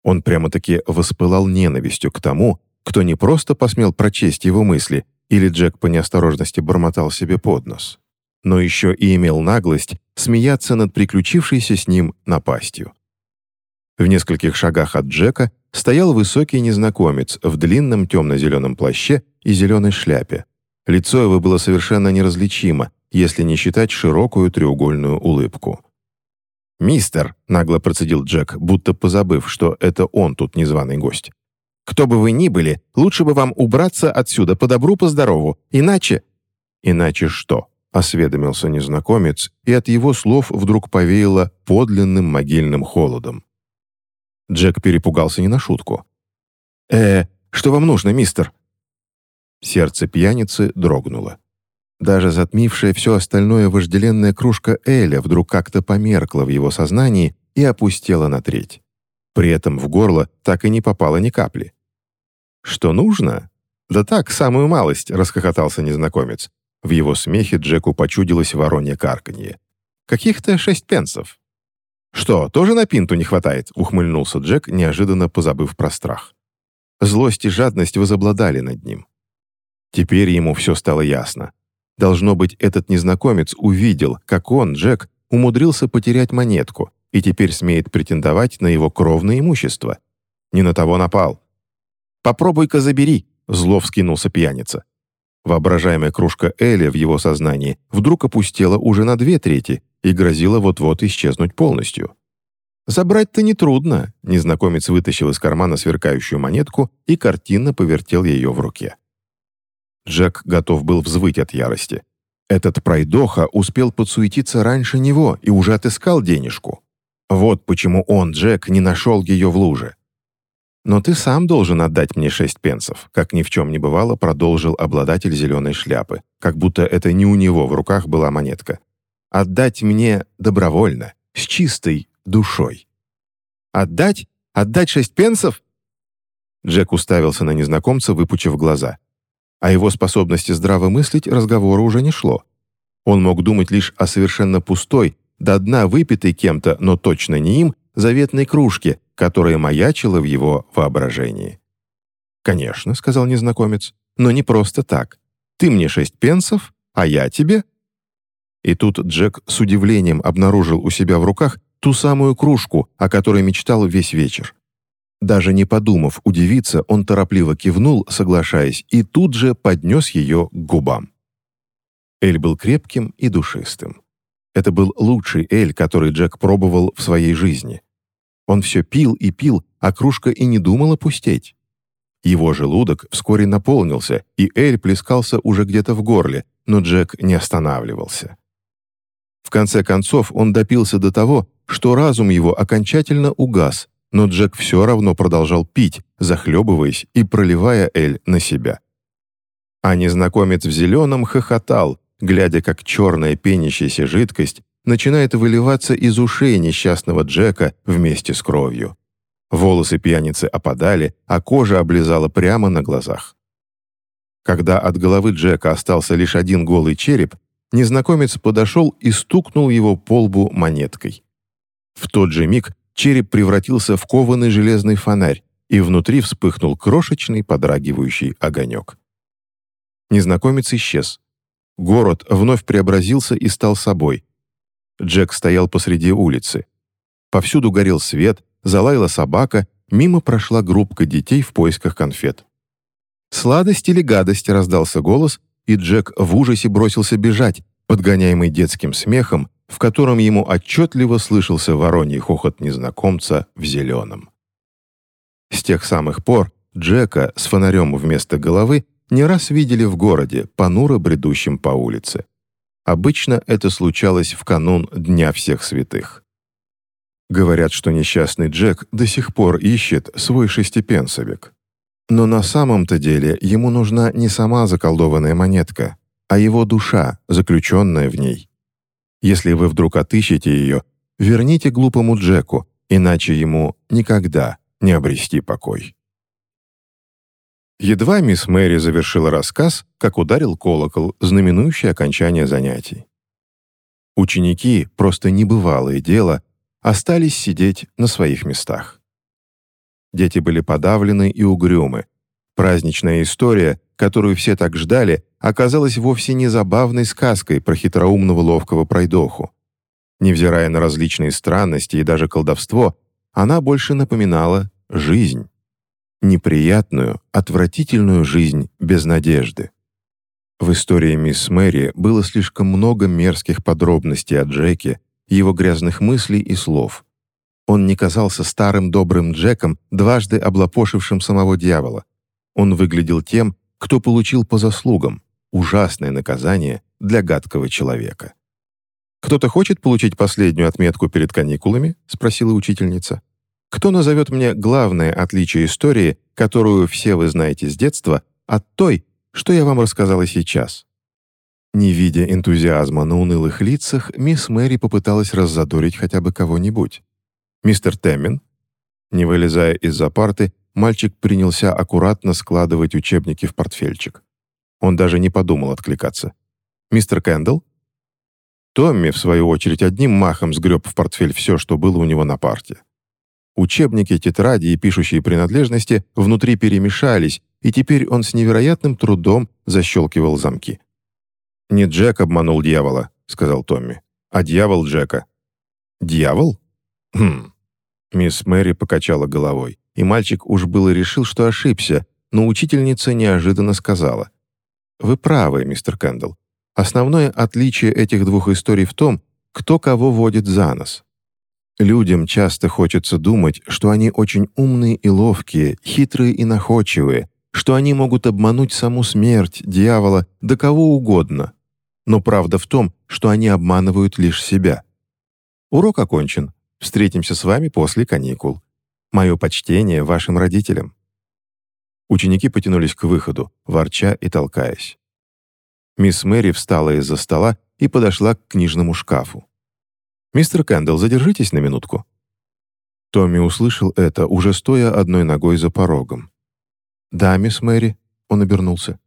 Он прямо-таки воспылал ненавистью к тому, кто не просто посмел прочесть его мысли, или Джек по неосторожности бормотал себе под нос, но еще и имел наглость смеяться над приключившейся с ним напастью. В нескольких шагах от Джека стоял высокий незнакомец в длинном темно-зеленом плаще и зеленой шляпе. Лицо его было совершенно неразличимо, если не считать широкую треугольную улыбку. «Мистер», — нагло процедил Джек, будто позабыв, что это он тут незваный гость. «Кто бы вы ни были, лучше бы вам убраться отсюда по добру, по здорову, иначе...» «Иначе что?» — осведомился незнакомец, и от его слов вдруг повеяло подлинным могильным холодом. Джек перепугался не на шутку. «Э, что вам нужно, мистер?» Сердце пьяницы дрогнуло. Даже затмившая все остальное вожделенная кружка Эля вдруг как-то померкла в его сознании и опустела на треть. При этом в горло так и не попало ни капли. «Что нужно?» «Да так, самую малость», — расхохотался незнакомец. В его смехе Джеку почудилось воронье карканье. «Каких-то шесть пенсов». «Что, тоже на пинту не хватает?» — ухмыльнулся Джек, неожиданно позабыв про страх. Злость и жадность возобладали над ним. Теперь ему все стало ясно. Должно быть, этот незнакомец увидел, как он, Джек, умудрился потерять монетку и теперь смеет претендовать на его кровное имущество. Не на того напал. «Попробуй-ка забери», — зло вскинулся пьяница. Воображаемая кружка Эля в его сознании вдруг опустела уже на две трети и грозила вот-вот исчезнуть полностью. «Забрать-то нетрудно», — незнакомец вытащил из кармана сверкающую монетку и картинно повертел ее в руке. Джек готов был взвыть от ярости. Этот пройдоха успел подсуетиться раньше него и уже отыскал денежку. Вот почему он, Джек, не нашел ее в луже. «Но ты сам должен отдать мне шесть пенсов», как ни в чем не бывало, продолжил обладатель зеленой шляпы, как будто это не у него в руках была монетка. «Отдать мне добровольно, с чистой душой». «Отдать? Отдать шесть пенсов?» Джек уставился на незнакомца, выпучив глаза. О его способности здраво мыслить разговора уже не шло. Он мог думать лишь о совершенно пустой, до дна выпитой кем-то, но точно не им, заветной кружке, которая маячила в его воображении. «Конечно», — сказал незнакомец, — «но не просто так. Ты мне шесть пенсов, а я тебе...» И тут Джек с удивлением обнаружил у себя в руках ту самую кружку, о которой мечтал весь вечер. Даже не подумав удивиться, он торопливо кивнул, соглашаясь, и тут же поднес ее к губам. Эль был крепким и душистым. Это был лучший Эль, который Джек пробовал в своей жизни. Он все пил и пил, а кружка и не думала пустеть. Его желудок вскоре наполнился, и Эль плескался уже где-то в горле, но Джек не останавливался. В конце концов он допился до того, что разум его окончательно угас, но Джек все равно продолжал пить, захлебываясь и проливая Эль на себя. А незнакомец в зеленом хохотал, глядя, как черная пенящаяся жидкость начинает выливаться из ушей несчастного Джека вместе с кровью. Волосы пьяницы опадали, а кожа облизала прямо на глазах. Когда от головы Джека остался лишь один голый череп, незнакомец подошел и стукнул его по лбу монеткой. В тот же миг череп превратился в кованый железный фонарь, и внутри вспыхнул крошечный подрагивающий огонек. Незнакомец исчез. Город вновь преобразился и стал собой, Джек стоял посреди улицы. Повсюду горел свет, залаяла собака, мимо прошла группка детей в поисках конфет. «Сладость или гадость?» — раздался голос, и Джек в ужасе бросился бежать, подгоняемый детским смехом, в котором ему отчетливо слышался вороний хохот незнакомца в зеленом. С тех самых пор Джека с фонарем вместо головы не раз видели в городе, понуро бредущим по улице. Обычно это случалось в канун Дня всех святых. Говорят, что несчастный Джек до сих пор ищет свой шестипенсовик. Но на самом-то деле ему нужна не сама заколдованная монетка, а его душа, заключенная в ней. Если вы вдруг отыщете ее, верните глупому Джеку, иначе ему никогда не обрести покой. Едва мисс Мэри завершила рассказ, как ударил колокол, знаменующий окончание занятий. Ученики, просто небывалое дело, остались сидеть на своих местах. Дети были подавлены и угрюмы. Праздничная история, которую все так ждали, оказалась вовсе не забавной сказкой про хитроумного ловкого пройдоху. Невзирая на различные странности и даже колдовство, она больше напоминала жизнь. Неприятную, отвратительную жизнь без надежды. В истории мисс Мэри было слишком много мерзких подробностей о Джеке, его грязных мыслей и слов. Он не казался старым добрым Джеком, дважды облапошившим самого дьявола. Он выглядел тем, кто получил по заслугам ужасное наказание для гадкого человека. «Кто-то хочет получить последнюю отметку перед каникулами?» — спросила учительница. «Кто назовет мне главное отличие истории, которую все вы знаете с детства, от той, что я вам рассказала сейчас?» Не видя энтузиазма на унылых лицах, мисс Мэри попыталась раззадорить хотя бы кого-нибудь. «Мистер Теммин?» Не вылезая из-за парты, мальчик принялся аккуратно складывать учебники в портфельчик. Он даже не подумал откликаться. «Мистер Кэндалл?» Томми, в свою очередь, одним махом сгреб в портфель все, что было у него на парте. Учебники, тетради и пишущие принадлежности внутри перемешались, и теперь он с невероятным трудом защелкивал замки. «Не Джек обманул дьявола», — сказал Томми, — «а дьявол Джека». «Дьявол?» «Хм». Мисс Мэри покачала головой, и мальчик уж было решил, что ошибся, но учительница неожиданно сказала. «Вы правы, мистер Кэндалл. Основное отличие этих двух историй в том, кто кого водит за нос. Людям часто хочется думать, что они очень умные и ловкие, хитрые и находчивые, что они могут обмануть саму смерть, дьявола, да кого угодно. Но правда в том, что они обманывают лишь себя. Урок окончен. Встретимся с вами после каникул. Мое почтение вашим родителям». Ученики потянулись к выходу, ворча и толкаясь. Мисс Мэри встала из-за стола и подошла к книжному шкафу. «Мистер Кэндалл, задержитесь на минутку». Томми услышал это, уже стоя одной ногой за порогом. «Да, мисс Мэри», — он обернулся.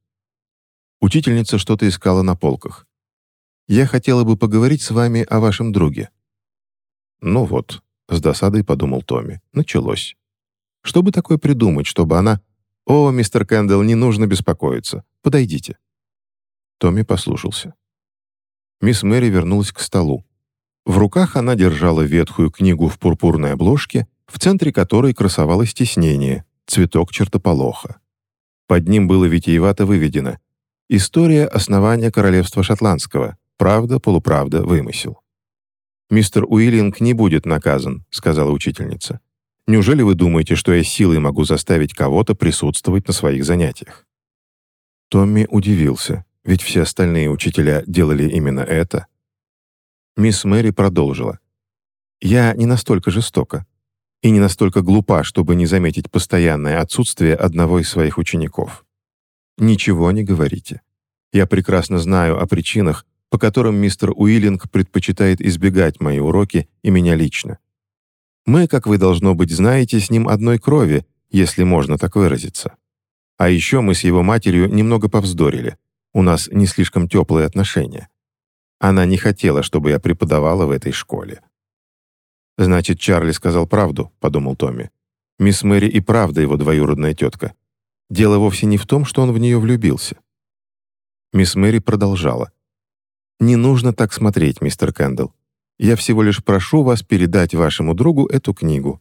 Учительница что-то искала на полках. «Я хотела бы поговорить с вами о вашем друге». «Ну вот», — с досадой подумал Томми, — началось. «Что бы такое придумать, чтобы она...» «О, мистер Кэндалл, не нужно беспокоиться. Подойдите». Томми послушался. Мисс Мэри вернулась к столу. В руках она держала ветхую книгу в пурпурной обложке, в центре которой красовалось тиснение, цветок чертополоха. Под ним было витиевато выведено «История основания королевства шотландского. Правда, полуправда, вымысел». «Мистер Уиллинг не будет наказан», — сказала учительница. «Неужели вы думаете, что я силой могу заставить кого-то присутствовать на своих занятиях?» Томми удивился. Ведь все остальные учителя делали именно это. Мисс Мэри продолжила. «Я не настолько жестока и не настолько глупа, чтобы не заметить постоянное отсутствие одного из своих учеников. Ничего не говорите. Я прекрасно знаю о причинах, по которым мистер Уиллинг предпочитает избегать мои уроки и меня лично. Мы, как вы, должно быть, знаете, с ним одной крови, если можно так выразиться. А еще мы с его матерью немного повздорили, у нас не слишком теплые отношения. Она не хотела, чтобы я преподавала в этой школе. «Значит, Чарли сказал правду», — подумал Томми. «Мисс Мэри и правда его двоюродная тетка. Дело вовсе не в том, что он в нее влюбился». Мисс Мэри продолжала. «Не нужно так смотреть, мистер Кэндалл. Я всего лишь прошу вас передать вашему другу эту книгу.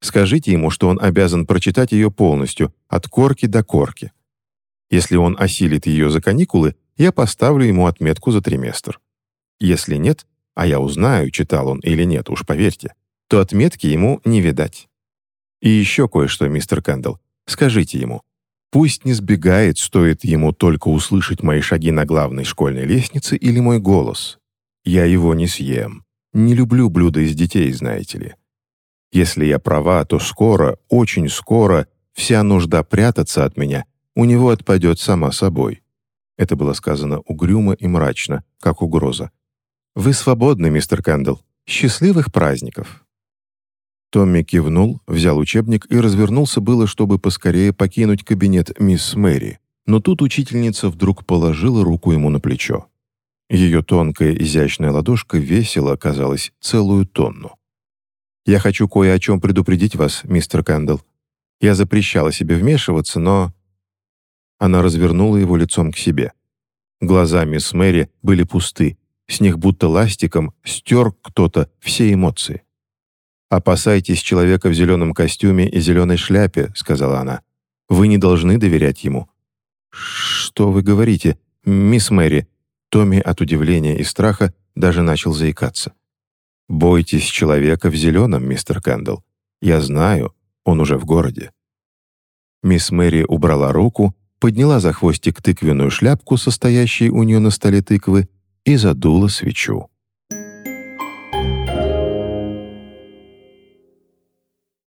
Скажите ему, что он обязан прочитать ее полностью, от корки до корки. Если он осилит ее за каникулы, я поставлю ему отметку за триместр. Если нет, а я узнаю, читал он или нет, уж поверьте, то отметки ему не видать. И еще кое-что, мистер Кэндалл. Скажите ему, пусть не сбегает, стоит ему только услышать мои шаги на главной школьной лестнице или мой голос. Я его не съем. Не люблю блюда из детей, знаете ли. Если я права, то скоро, очень скоро, вся нужда прятаться от меня у него отпадет сама собой. Это было сказано угрюмо и мрачно, как угроза. «Вы свободны, мистер Кэндалл. Счастливых праздников!» Томми кивнул, взял учебник и развернулся было, чтобы поскорее покинуть кабинет мисс Мэри. Но тут учительница вдруг положила руку ему на плечо. Ее тонкая изящная ладошка весила, казалось, целую тонну. «Я хочу кое о чем предупредить вас, мистер Кэндалл. Я запрещала себе вмешиваться, но...» Она развернула его лицом к себе. Глаза мисс Мэри были пусты, с них будто ластиком стер кто-то все эмоции. «Опасайтесь человека в зеленом костюме и зеленой шляпе», — сказала она. «Вы не должны доверять ему». «Что вы говорите, мисс Мэри?» Томми от удивления и страха даже начал заикаться. «Бойтесь человека в зеленом, мистер Кэндалл. Я знаю, он уже в городе». Мисс Мэри убрала руку, подняла за хвостик тыквенную шляпку, состоящей у нее на столе тыквы, и задула свечу.